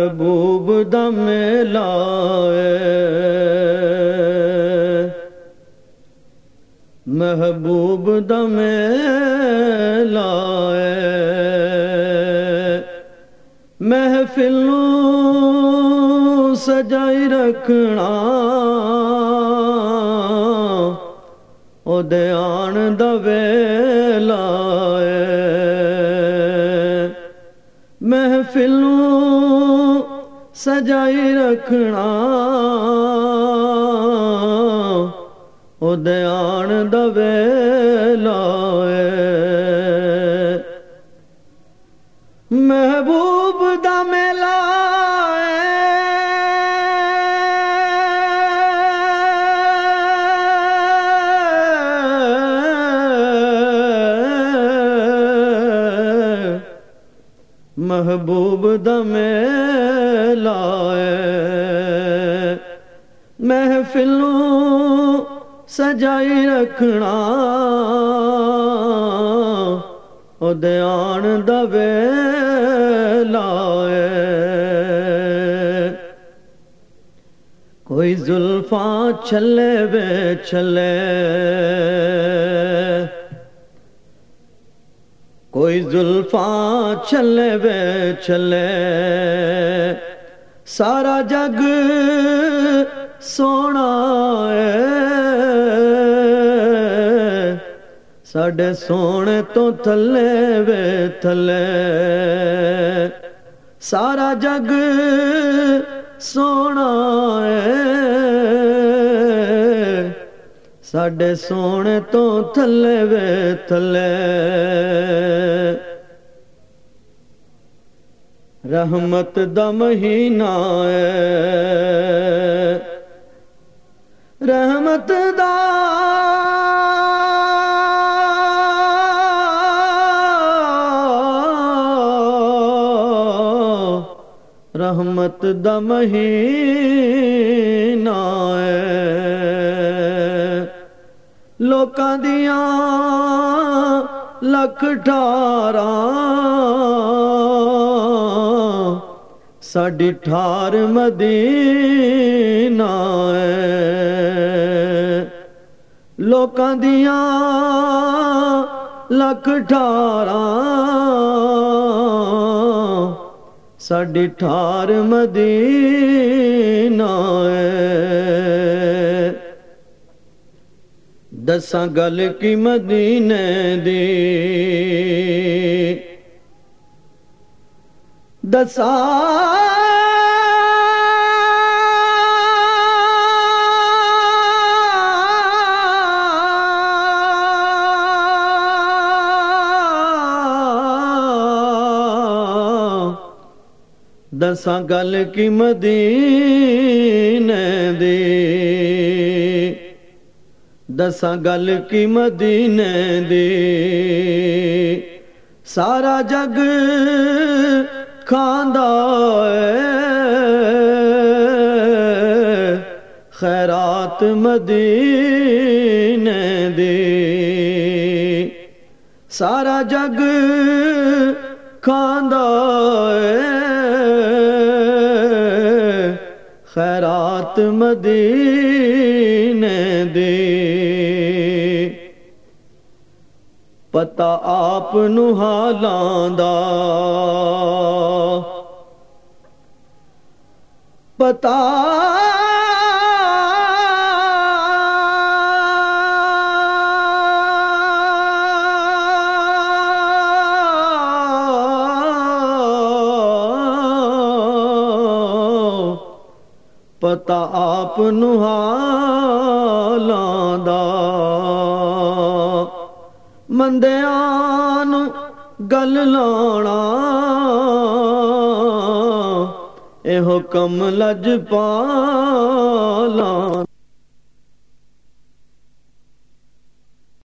محبوب دم لائے۔ محبوب دم لائے۔ محفل سجائی رکھنا۔ او دیان دے لائے محفلوں سجائی رکھنا۔ او دیان دے محبوب دم لائے۔ محفلوں سجائی رکھنا او دیان دے لائے۔ کوئی زلفاں چھلے بے چھلے۔ کوئی زلفاں چلے بے چلے سارا جگ سونا ساڈے سونے تو تھلے بے تھلے، سارا جگ سونا ساڈے سونے تو تھلے وے تھلے رحمت دا مہینہ ہے رحمت دا رحمت دا مہینہ ہے لوکاں دیاں لکھ ٹھارا ساڈی ٹھار مدینہ ہے لوکاں دیاں لکھ ٹھارا ساڈی ٹھار مدینہ ہے دساں گل کی مدینے دی دساں دساں گل کی مدینے دی دساں گل کی مدینے دی سارا جگ کھاندا خیرات مدینے دی سارا جگ کھاندا خیرات مدینے دے۔ پتا آپ حالاں دا۔ پتا پتا آپ حالاں مندیاں گل لانا اے حکم لج پالاں